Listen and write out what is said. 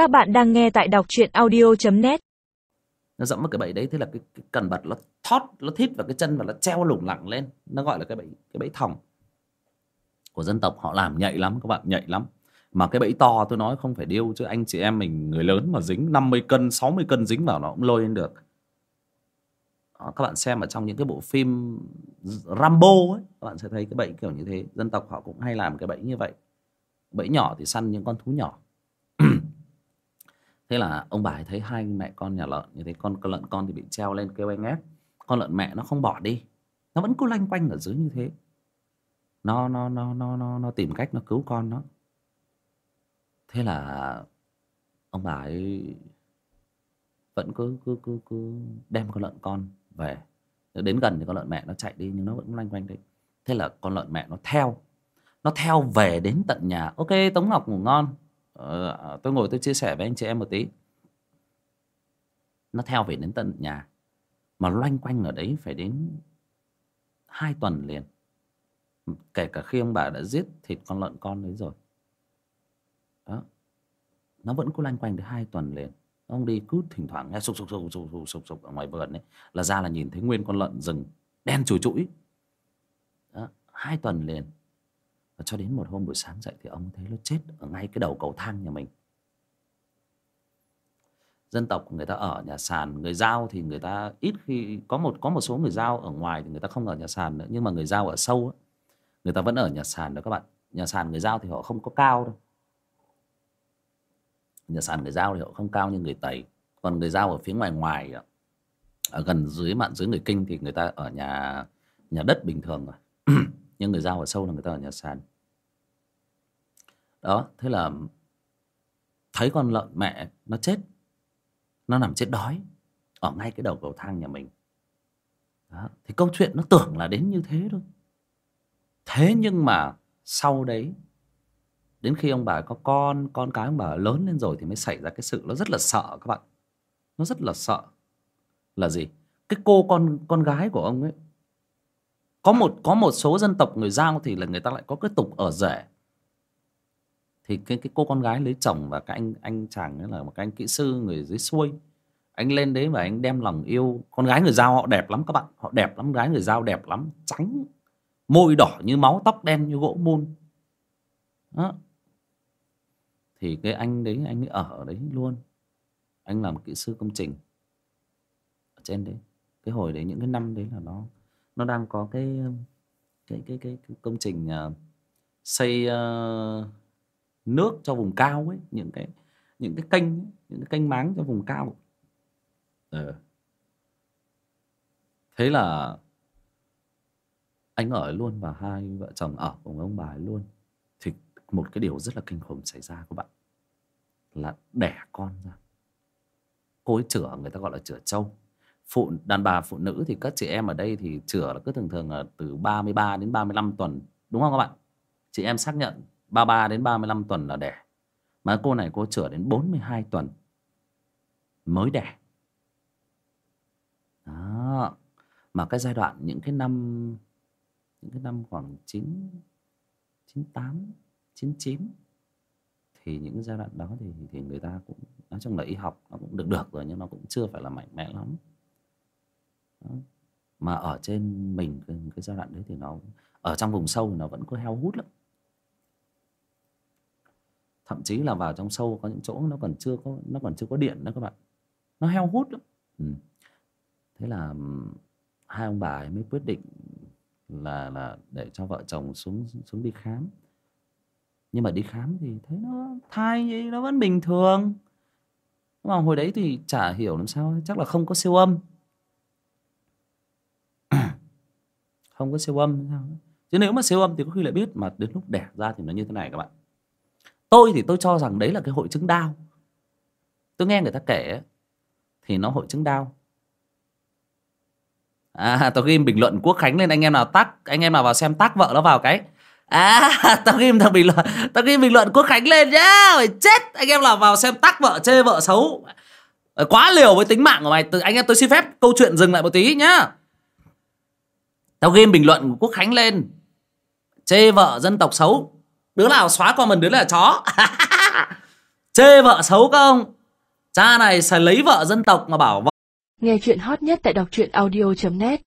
Các bạn đang nghe tại đọc truyện audio.net nó rộng vào cái bẫy đấy thế là cái, cái cần bật nó thót nó thít vào cái chân và nó treo lủng lẳng lên. Nó gọi là cái bẫy cái bẫy thòng của dân tộc. Họ làm nhạy lắm các bạn nhạy lắm. Mà cái bẫy to tôi nói không phải điêu chứ anh chị em mình người lớn mà dính 50 cân 60 cân dính vào nó cũng lôi lên được. Đó, các bạn xem ở trong những cái bộ phim Rambo ấy các bạn sẽ thấy cái bẫy kiểu như thế. Dân tộc họ cũng hay làm cái bẫy như vậy. Bẫy nhỏ thì săn những con thú nhỏ thế là ông bà ấy thấy hai mẹ con nhà lợn như thế con con lợn con thì bị treo lên kêu anh ép. Con lợn mẹ nó không bỏ đi. Nó vẫn cứ lanh quanh ở dưới như thế. Nó nó nó nó nó nó tìm cách nó cứu con nó. Thế là ông bà ấy vẫn cứ cứ cứ cứ đem con lợn con về. Đến gần thì con lợn mẹ nó chạy đi nhưng nó vẫn lanh quanh đấy. Thế là con lợn mẹ nó theo. Nó theo về đến tận nhà. Ok, tống ngọc ngủ ngon. Ờ, ờ, tôi ngồi tôi chia sẻ với anh chị em một tí. Nó theo về đến tận nhà mà loanh quanh ở đấy phải đến hai tuần liền. Kể cả khi ông bà đã giết thịt con lợn con đấy rồi. Đó nó vẫn cứ loanh quanh đến hai tuần liền. Ông đi cứ thỉnh thoảng nghe sục sục sục sục sục sục sục ở ngoài vườn đấy là ra là nhìn thấy nguyên con lợn rừng đen chùi chũi đó, hai tuần liền và cho đến một hôm buổi sáng dậy thì ông thấy nó chết ở ngay cái đầu cầu thang nhà mình. Dân tộc người ta ở nhà sàn người giao thì người ta ít khi có một có một số người giao ở ngoài thì người ta không ở nhà sàn nữa nhưng mà người giao ở sâu ấy, người ta vẫn ở nhà sàn đó các bạn. Nhà sàn người giao thì họ không có cao đâu. Nhà sàn người giao thì họ không cao như người tây còn người giao ở phía ngoài ngoài ở gần dưới mạn dưới người kinh thì người ta ở nhà nhà đất bình thường rồi nhưng người giao ở sâu là người ta ở nhà sàn đó, thế là thấy con lợn mẹ nó chết, nó nằm chết đói ở ngay cái đầu cầu thang nhà mình. Đó. thì câu chuyện nó tưởng là đến như thế thôi. Thế nhưng mà sau đấy, đến khi ông bà có con con cái ông bà lớn lên rồi thì mới xảy ra cái sự nó rất là sợ các bạn. Nó rất là sợ. Là gì? Cái cô con con gái của ông ấy, có một có một số dân tộc người giao thì là người ta lại có cái tục ở rể thì cái cái cô con gái lấy chồng và cái anh anh chàng ấy là một cái anh kỹ sư người dưới xuôi. Anh lên đấy và anh đem lòng yêu. Con gái người giao họ đẹp lắm các bạn. Họ đẹp lắm gái người giao đẹp lắm. Trắng môi đỏ như máu tóc đen như gỗ mun. Đó. Thì cái anh đấy anh ấy ở đấy luôn. Anh làm kỹ sư công trình. Ở trên đấy. Cái hồi đấy những cái năm đấy là nó nó đang có cái cái cái cái, cái công trình uh, xây uh, nước cho vùng cao ấy, những cái những cái kênh những cái kênh máng cho vùng cao. Ừ. thế là anh ở luôn và hai vợ chồng ở cùng ông bà ấy luôn. Thì một cái điều rất là kinh khủng xảy ra các bạn, là đẻ con ra. Cô ấy chửa, người ta gọi là chửa trâu. Phụ, đàn bà phụ nữ thì các chị em ở đây thì chửa là cứ thường thường là từ 33 đến 35 tuần, đúng không các bạn? Chị em xác nhận. 33 đến 35 tuần là đẻ. Mà cô này cô chữa đến 42 tuần mới đẻ. Đó. Mà cái giai đoạn những cái năm những cái năm khoảng 9 98 99 thì những cái giai đoạn đó thì thì người ta cũng nói chung là y học nó cũng được được rồi nhưng nó cũng chưa phải là mạnh mẽ lắm. Đó. mà ở trên mình cái, cái giai đoạn đấy thì nó ở trong vùng sâu thì nó vẫn có heo hút lắm thậm chí là vào trong sâu, có những chỗ nó còn chưa có, nó còn chưa có điện đó các bạn. Nó heo hút lắm. Ừ. thế là hai ông bà ấy mới quyết định là là để cho vợ chồng xuống xuống đi khám. Nhưng mà đi khám thì thấy nó thai gì nó vẫn bình thường. Mà hồi đấy thì chả hiểu làm sao, chắc là không có siêu âm. Không có siêu âm sao? Chứ nếu mà siêu âm thì có khi lại biết, mà đến lúc đẻ ra thì nó như thế này các bạn tôi thì tôi cho rằng đấy là cái hội chứng đau. Tôi nghe người ta kể thì nó hội chứng đau. À tao ghim bình luận quốc khánh lên, anh em nào tắc, anh em nào vào xem tắc vợ nó vào cái. À tao ghim thằng bình luận, tao ghim bình luận quốc khánh lên nhá, mày chết. Anh em nào vào xem tắc vợ chê vợ xấu. Quá liều với tính mạng của mày. Từ anh em, tôi xin phép câu chuyện dừng lại một tí nhá. Tao ghim bình luận của quốc khánh lên, chê vợ dân tộc xấu đứa nào xóa comment đứa là chó. Chê vợ xấu không cha này sẽ lấy vợ dân tộc mà bảo vợ. Nghe chuyện hot nhất tại đọc truyện audio.net